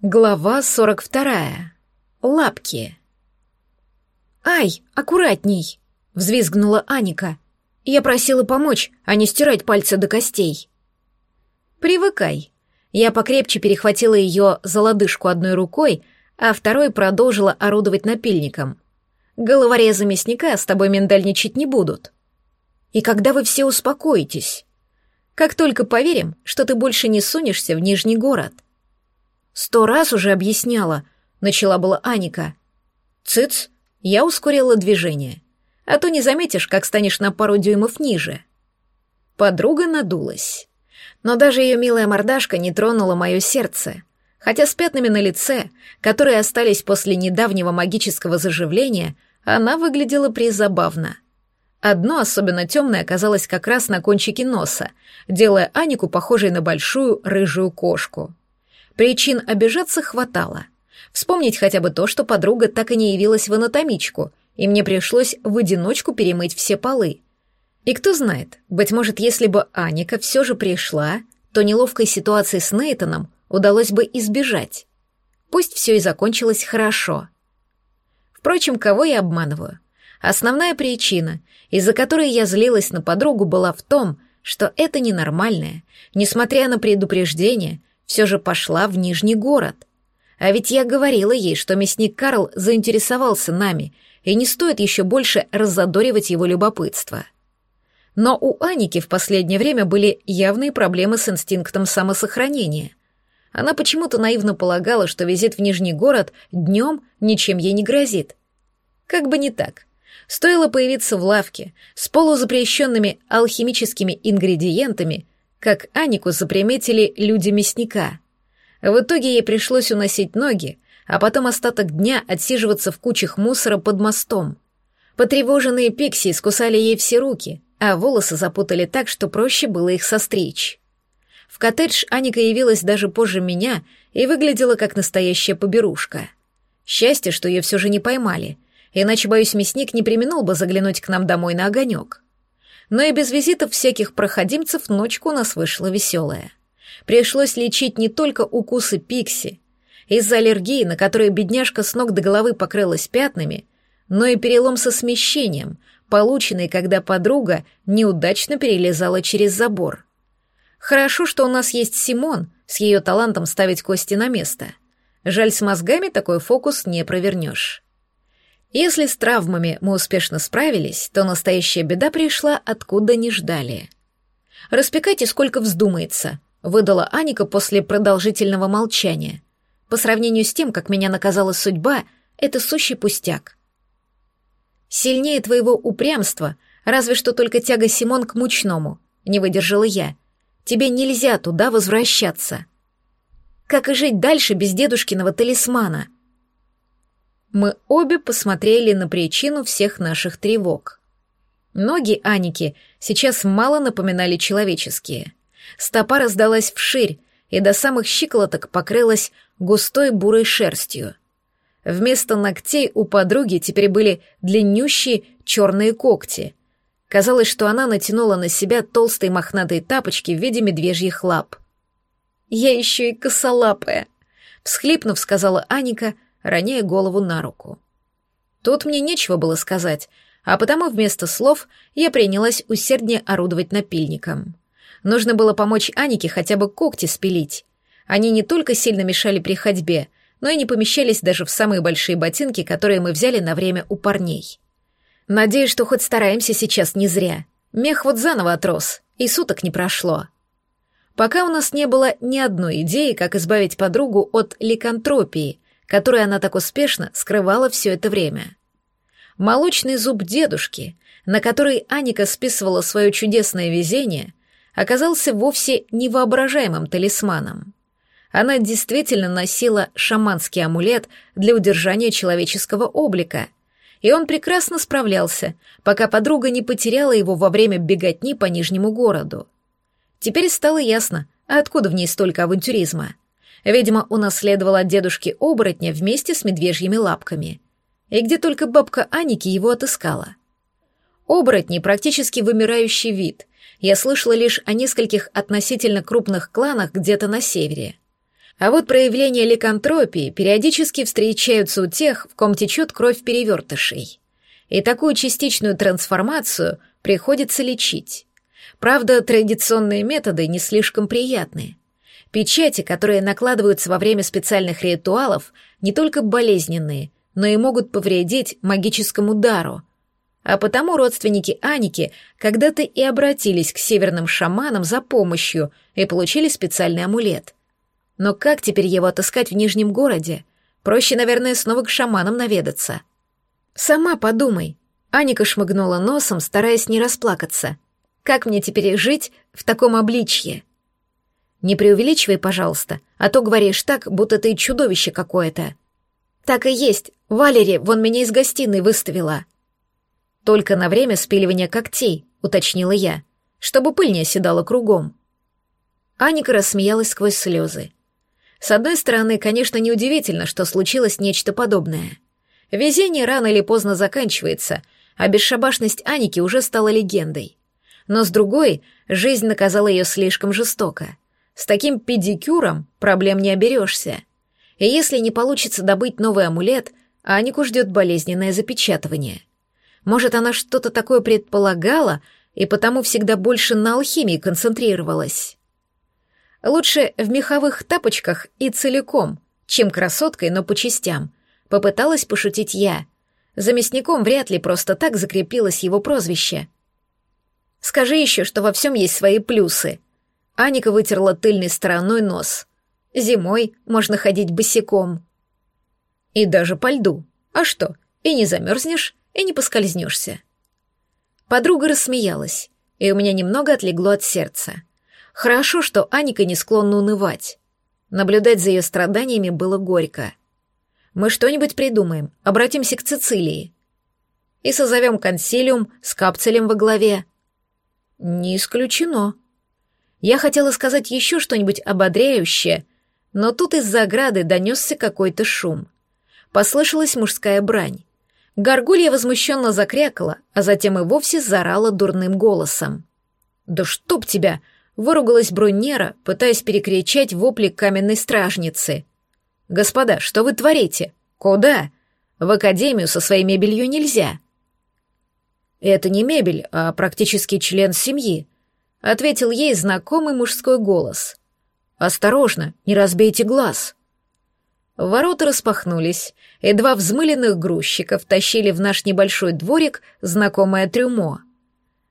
Глава 42. Лапки. «Ай, аккуратней!» — взвизгнула Аника. «Я просила помочь, а не стирать пальцы до костей». «Привыкай». Я покрепче перехватила ее за лодыжку одной рукой, а второй продолжила орудовать напильником. «Головорезы мясника с тобой миндальничать не будут». «И когда вы все успокоитесь?» «Как только поверим, что ты больше не сунешься в Нижний город». «Сто раз уже объясняла», — начала была Аника. «Цыц!» — я ускорила движение. «А то не заметишь, как станешь на пару дюймов ниже». Подруга надулась. Но даже ее милая мордашка не тронула мое сердце, хотя с пятнами на лице, которые остались после недавнего магического заживления, она выглядела призабавно. Одно особенно темное оказалось как раз на кончике носа, делая Анику похожей на большую рыжую кошку. Причин обижаться хватало. Вспомнить хотя бы то, что подруга так и не явилась в анатомичку, и мне пришлось в одиночку перемыть все полы. И кто знает, быть может, если бы Аника все же пришла, то неловкой ситуации с Нейтаном удалось бы избежать. Пусть все и закончилось хорошо. Впрочем, кого я обманываю? Основная причина, из-за которой я злилась на подругу, была в том, что это ненормальное, несмотря на предупреждение, все же пошла в Нижний город. А ведь я говорила ей, что мясник Карл заинтересовался нами, и не стоит еще больше раззадоривать его любопытство. Но у Аники в последнее время были явные проблемы с инстинктом самосохранения. Она почему-то наивно полагала, что визит в Нижний город днем ничем ей не грозит. Как бы не так. Стоило появиться в лавке с полузапрещенными алхимическими ингредиентами — как Анику заприметили люди мясника. В итоге ей пришлось уносить ноги, а потом остаток дня отсиживаться в кучах мусора под мостом. Потревоженные пикси скусали ей все руки, а волосы запутали так, что проще было их состричь. В коттедж Аника явилась даже позже меня и выглядела как настоящая поберушка. Счастье, что ее все же не поймали, иначе, боюсь, мясник не применул бы заглянуть к нам домой на огонек но и без визитов всяких проходимцев ночку у нас вышла веселая. Пришлось лечить не только укусы пикси, из-за аллергии, на которой бедняжка с ног до головы покрылась пятнами, но и перелом со смещением, полученный, когда подруга неудачно перелезала через забор. Хорошо, что у нас есть Симон с ее талантом ставить кости на место. Жаль, с мозгами такой фокус не провернешь. Если с травмами мы успешно справились, то настоящая беда пришла откуда не ждали. «Распекайте, сколько вздумается», — выдала Аника после продолжительного молчания. «По сравнению с тем, как меня наказала судьба, это сущий пустяк». «Сильнее твоего упрямства, разве что только тяга Симон к мучному», — не выдержала я. «Тебе нельзя туда возвращаться». «Как и жить дальше без дедушкиного талисмана?» Мы обе посмотрели на причину всех наших тревог. Ноги Аники сейчас мало напоминали человеческие. Стопа раздалась вширь и до самых щиколоток покрылась густой бурой шерстью. Вместо ногтей у подруги теперь были длиннющие черные когти. Казалось, что она натянула на себя толстые мохнатые тапочки в виде медвежьих лап. «Я еще и косолапая», — всхлипнув, сказала Аника — роняя голову на руку. Тут мне нечего было сказать, а потому вместо слов я принялась усерднее орудовать напильником. Нужно было помочь Анике хотя бы когти спилить. Они не только сильно мешали при ходьбе, но и не помещались даже в самые большие ботинки, которые мы взяли на время у парней. Надеюсь, что хоть стараемся сейчас не зря. Мех вот заново отрос, и суток не прошло. Пока у нас не было ни одной идеи, как избавить подругу от ликантропии, которую она так успешно скрывала все это время. Молочный зуб дедушки, на который Аника списывала свое чудесное везение, оказался вовсе невоображаемым талисманом. Она действительно носила шаманский амулет для удержания человеческого облика, и он прекрасно справлялся, пока подруга не потеряла его во время беготни по Нижнему городу. Теперь стало ясно, откуда в ней столько авантюризма — Видимо, унаследовала от дедушки оборотня вместе с медвежьими лапками. И где только бабка Аники его отыскала. Оборотни — практически вымирающий вид. Я слышала лишь о нескольких относительно крупных кланах где-то на севере. А вот проявления ликантропии периодически встречаются у тех, в ком течет кровь перевертышей. И такую частичную трансформацию приходится лечить. Правда, традиционные методы не слишком приятные. Печати, которые накладываются во время специальных ритуалов, не только болезненные, но и могут повредить магическому дару. А потому родственники Аники когда-то и обратились к северным шаманам за помощью и получили специальный амулет. Но как теперь его отыскать в Нижнем городе? Проще, наверное, снова к шаманам наведаться. Сама подумай. Аника шмыгнула носом, стараясь не расплакаться. Как мне теперь жить в таком обличье? Не преувеличивай, пожалуйста, а то говоришь так, будто ты чудовище какое-то. Так и есть. Валери вон меня из гостиной выставила. Только на время спиливания когтей, уточнила я, чтобы пыль не оседала кругом. Аника рассмеялась сквозь слезы. С одной стороны, конечно, неудивительно, что случилось нечто подобное. Везение рано или поздно заканчивается, а бесшабашность Аники уже стала легендой. Но с другой, жизнь наказала ее слишком жестоко. С таким педикюром проблем не оберешься. И если не получится добыть новый амулет, Анику ждет болезненное запечатывание. Может, она что-то такое предполагала и потому всегда больше на алхимии концентрировалась. Лучше в меховых тапочках и целиком, чем красоткой, но по частям. Попыталась пошутить я. За мясником вряд ли просто так закрепилось его прозвище. Скажи еще, что во всем есть свои плюсы. Аника вытерла тыльной стороной нос. Зимой можно ходить босиком. И даже по льду. А что, и не замерзнешь, и не поскользнешься. Подруга рассмеялась, и у меня немного отлегло от сердца. Хорошо, что Аника не склонна унывать. Наблюдать за ее страданиями было горько. Мы что-нибудь придумаем, обратимся к Цицилии. И созовем консилиум с капцелем во главе. Не исключено. Я хотела сказать еще что-нибудь ободряющее, но тут из-за ограды донесся какой-то шум. Послышалась мужская брань. Горгулья возмущенно закрякала, а затем и вовсе заорала дурным голосом. «Да чтоб тебя!» выругалась Бруннера, пытаясь перекричать вопли каменной стражницы. «Господа, что вы творите? Куда? В академию со своей мебелью нельзя». «Это не мебель, а практически член семьи», — ответил ей знакомый мужской голос. «Осторожно, не разбейте глаз». Ворота распахнулись, и два взмыленных грузчика втащили в наш небольшой дворик знакомое трюмо —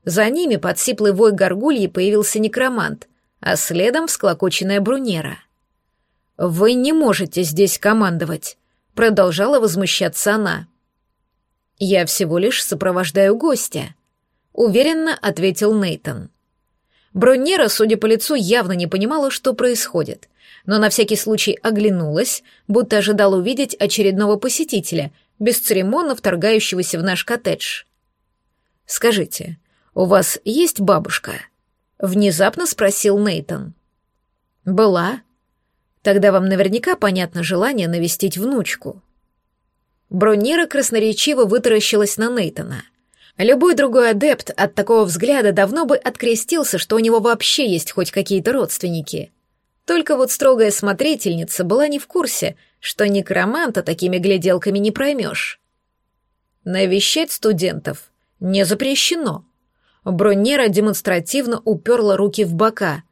за ними под сиплый вой горгульи появился некромант, а следом всклокоченная брунера. «Вы не можете здесь командовать», — продолжала возмущаться она. «Я всего лишь сопровождаю гостя», — уверенно ответил Нейтон. Брунера, судя по лицу, явно не понимала, что происходит, но на всякий случай оглянулась, будто ожидала увидеть очередного посетителя, бесцеремонно вторгающегося в наш коттедж. «Скажите, «У вас есть бабушка?» — внезапно спросил Нейтон. «Была. Тогда вам наверняка понятно желание навестить внучку». Бронира красноречиво вытаращилась на Нейтона. Любой другой адепт от такого взгляда давно бы открестился, что у него вообще есть хоть какие-то родственники. Только вот строгая смотрительница была не в курсе, что некроманта такими гляделками не проймешь. Навещать студентов не запрещено, Бронера демонстративно уперла руки в бока.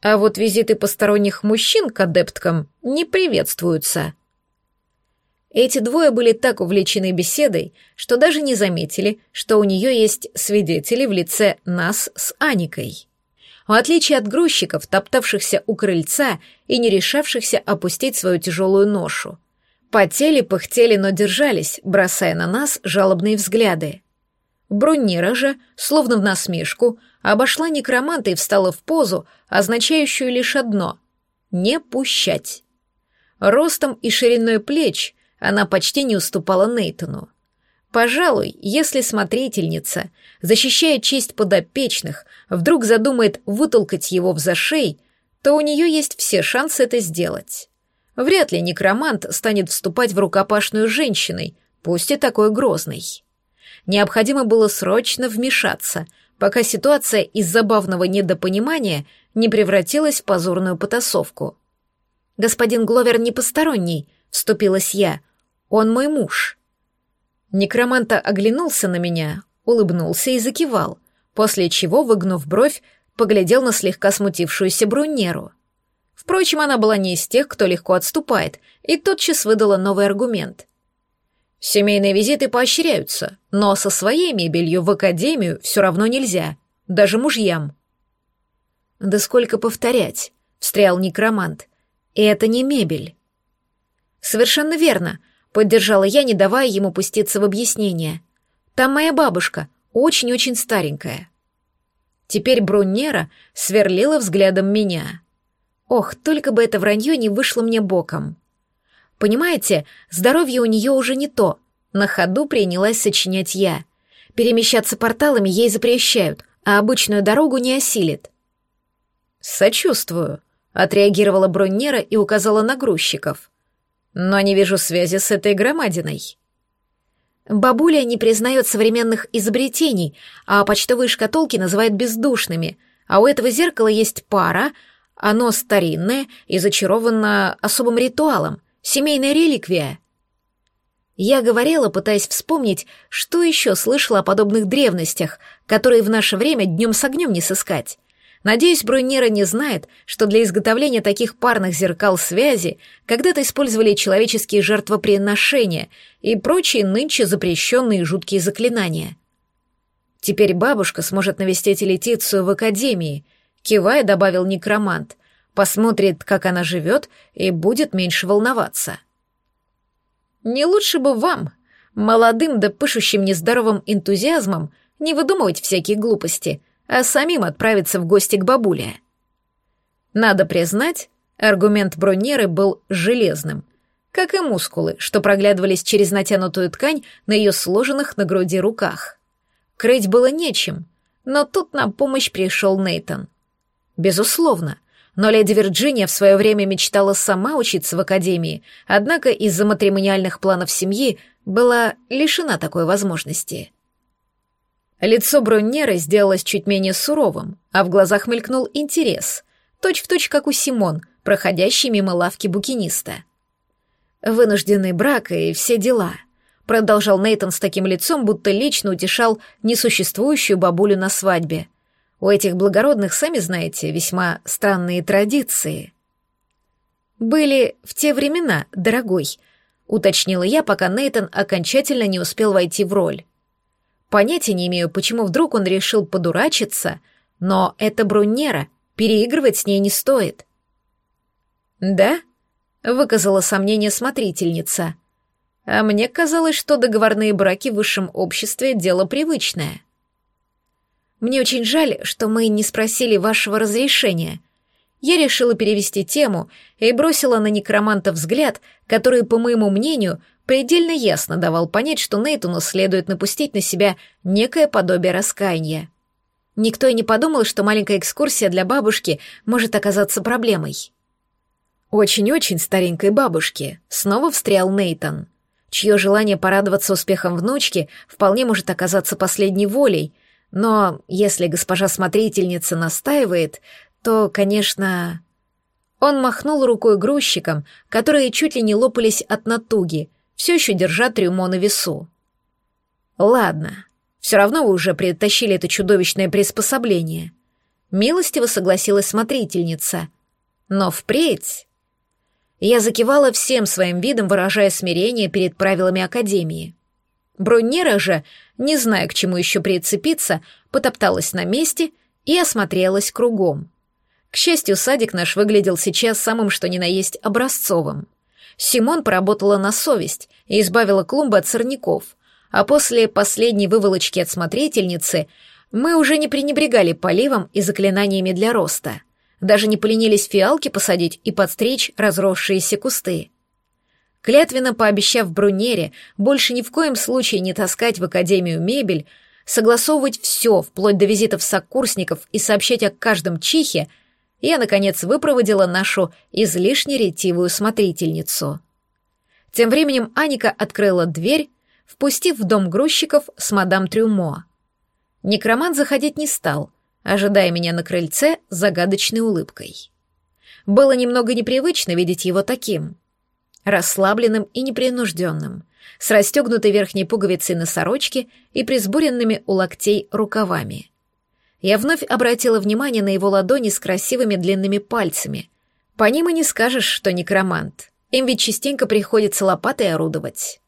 А вот визиты посторонних мужчин к адепткам не приветствуются. Эти двое были так увлечены беседой, что даже не заметили, что у нее есть свидетели в лице нас с Аникой. В отличие от грузчиков, топтавшихся у крыльца и не решавшихся опустить свою тяжелую ношу. Потели, пыхтели, но держались, бросая на нас жалобные взгляды. Бруннира же, словно в насмешку, обошла некроманта и встала в позу, означающую лишь одно — не пущать. Ростом и шириной плеч она почти не уступала Нейтону. Пожалуй, если смотрительница, защищая честь подопечных, вдруг задумает вытолкать его в зашей, то у нее есть все шансы это сделать. Вряд ли некромант станет вступать в рукопашную женщиной, пусть и такой грозной. Необходимо было срочно вмешаться, пока ситуация из забавного недопонимания не превратилась в позорную потасовку. господин Гловер не посторонний», — вступилась я. «Он мой муж». Некроманта оглянулся на меня, улыбнулся и закивал, после чего, выгнув бровь, поглядел на слегка смутившуюся Бруннеру. Впрочем, она была не из тех, кто легко отступает, и тотчас выдала новый аргумент. «Семейные визиты поощряются, но со своей мебелью в академию все равно нельзя, даже мужьям». «Да сколько повторять?» — встрял некромант. «И это не мебель». «Совершенно верно», — поддержала я, не давая ему пуститься в объяснение. «Там моя бабушка, очень-очень старенькая». Теперь Бруннера сверлила взглядом меня. Ох, только бы это вранье не вышло мне боком. Понимаете, здоровье у нее уже не то. На ходу принялась сочинять я. Перемещаться порталами ей запрещают, а обычную дорогу не осилит. «Сочувствую», — отреагировала Броннера и указала на грузчиков. «Но не вижу связи с этой громадиной». Бабуля не признает современных изобретений, а почтовые шкатулки называют бездушными, а у этого зеркала есть пара, оно старинное и зачаровано особым ритуалом, семейная реликвия. Я говорила, пытаясь вспомнить, что еще слышала о подобных древностях, которые в наше время днем с огнем не сыскать. Надеюсь, Брунера не знает, что для изготовления таких парных зеркал связи когда-то использовали человеческие жертвоприношения и прочие нынче запрещенные жуткие заклинания. Теперь бабушка сможет навестить Летицию в академии — Кивая, добавил некромант. Посмотрит, как она живет, и будет меньше волноваться. Не лучше бы вам, молодым да пышущим нездоровым энтузиазмом, не выдумывать всякие глупости, а самим отправиться в гости к бабуле. Надо признать, аргумент Бронеры был железным, как и мускулы, что проглядывались через натянутую ткань на ее сложенных на груди руках. Крыть было нечем, но тут на помощь пришел Нейтон — Безусловно. Но леди Вирджиния в свое время мечтала сама учиться в академии, однако из-за матримониальных планов семьи была лишена такой возможности. Лицо Броннеры сделалось чуть менее суровым, а в глазах мелькнул интерес, точь-в-точь, точь, как у Симон, проходящий мимо лавки букиниста. «Вынужденный брак и все дела», — продолжал Нейтон с таким лицом, будто лично утешал несуществующую бабулю на свадьбе — у этих благородных, сами знаете, весьма странные традиции. Были в те времена, дорогой, уточнила я, пока Нейтон окончательно не успел войти в роль. Понятия не имею, почему вдруг он решил подурачиться, но это Бруннера, переигрывать с ней не стоит. Да? выказала сомнение смотрительница. А мне казалось, что договорные браки в высшем обществе дело привычное. Мне очень жаль, что мы не спросили вашего разрешения. Я решила перевести тему и бросила на некроманта взгляд, который, по моему мнению, предельно ясно давал понять, что Нейтуну следует напустить на себя некое подобие раскаяния. Никто и не подумал, что маленькая экскурсия для бабушки может оказаться проблемой. Очень-очень старенькой бабушки снова встрял Нейтон, чье желание порадоваться успехом внучки вполне может оказаться последней волей, но если госпожа смотрительница настаивает, то, конечно... Он махнул рукой грузчикам, которые чуть ли не лопались от натуги, все еще держа трюмо на весу. «Ладно, все равно вы уже притащили это чудовищное приспособление». Милостиво согласилась смотрительница. «Но впредь...» Я закивала всем своим видом, выражая смирение перед правилами Академии. Бруннера же, не зная, к чему еще прицепиться, потопталась на месте и осмотрелась кругом. К счастью, садик наш выглядел сейчас самым что ни на есть образцовым. Симон поработала на совесть и избавила клумбы от сорняков, а после последней выволочки от смотрительницы мы уже не пренебрегали поливом и заклинаниями для роста. Даже не поленились фиалки посадить и подстричь разросшиеся кусты. Клятвенно пообещав Брунере больше ни в коем случае не таскать в академию мебель, согласовывать все, вплоть до визитов сокурсников и сообщать о каждом чихе, я, наконец, выпроводила нашу излишне ретивую смотрительницу. Тем временем Аника открыла дверь, впустив в дом грузчиков с мадам Трюмо. Некромант заходить не стал, ожидая меня на крыльце с загадочной улыбкой. Было немного непривычно видеть его таким. Расслабленным и непринужденным, с расстегнутой верхней пуговицей на сорочке и присбуренными у локтей рукавами. Я вновь обратила внимание на его ладони с красивыми длинными пальцами. По ним и не скажешь, что некромант. Им ведь частенько приходится лопатой орудовать.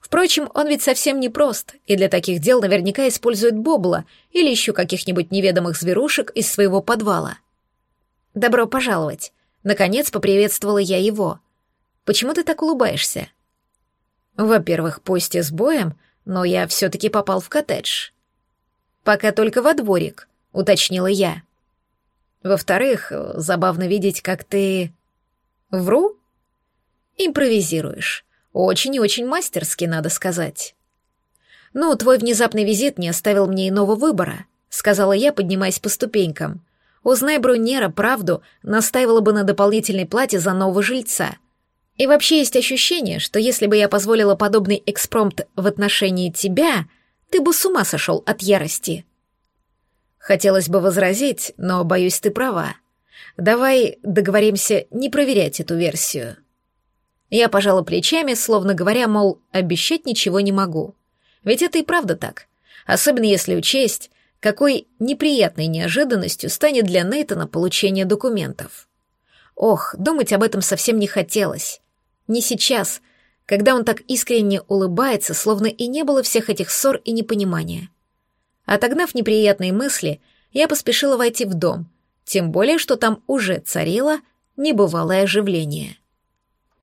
Впрочем, он ведь совсем не прост, и для таких дел наверняка использует бобла или еще каких-нибудь неведомых зверушек из своего подвала. «Добро пожаловать!» Наконец поприветствовала я его. «Почему ты так улыбаешься?» «Во-первых, пусть и с боем, но я все-таки попал в коттедж». «Пока только во дворик», — уточнила я. «Во-вторых, забавно видеть, как ты...» «Вру?» «Импровизируешь. Очень и очень мастерски, надо сказать. «Ну, твой внезапный визит не оставил мне иного выбора», — сказала я, поднимаясь по ступенькам. «Узнай Брунера правду, настаивала бы на дополнительной плате за нового жильца. И вообще есть ощущение, что если бы я позволила подобный экспромт в отношении тебя, ты бы с ума сошел от ярости». Хотелось бы возразить, но, боюсь, ты права. Давай договоримся не проверять эту версию. Я пожала плечами, словно говоря, мол, обещать ничего не могу. Ведь это и правда так. Особенно если учесть, какой неприятной неожиданностью станет для Нейтана получение документов. Ох, думать об этом совсем не хотелось. Не сейчас, когда он так искренне улыбается, словно и не было всех этих ссор и непонимания. Отогнав неприятные мысли, я поспешила войти в дом, тем более, что там уже царило небывалое оживление.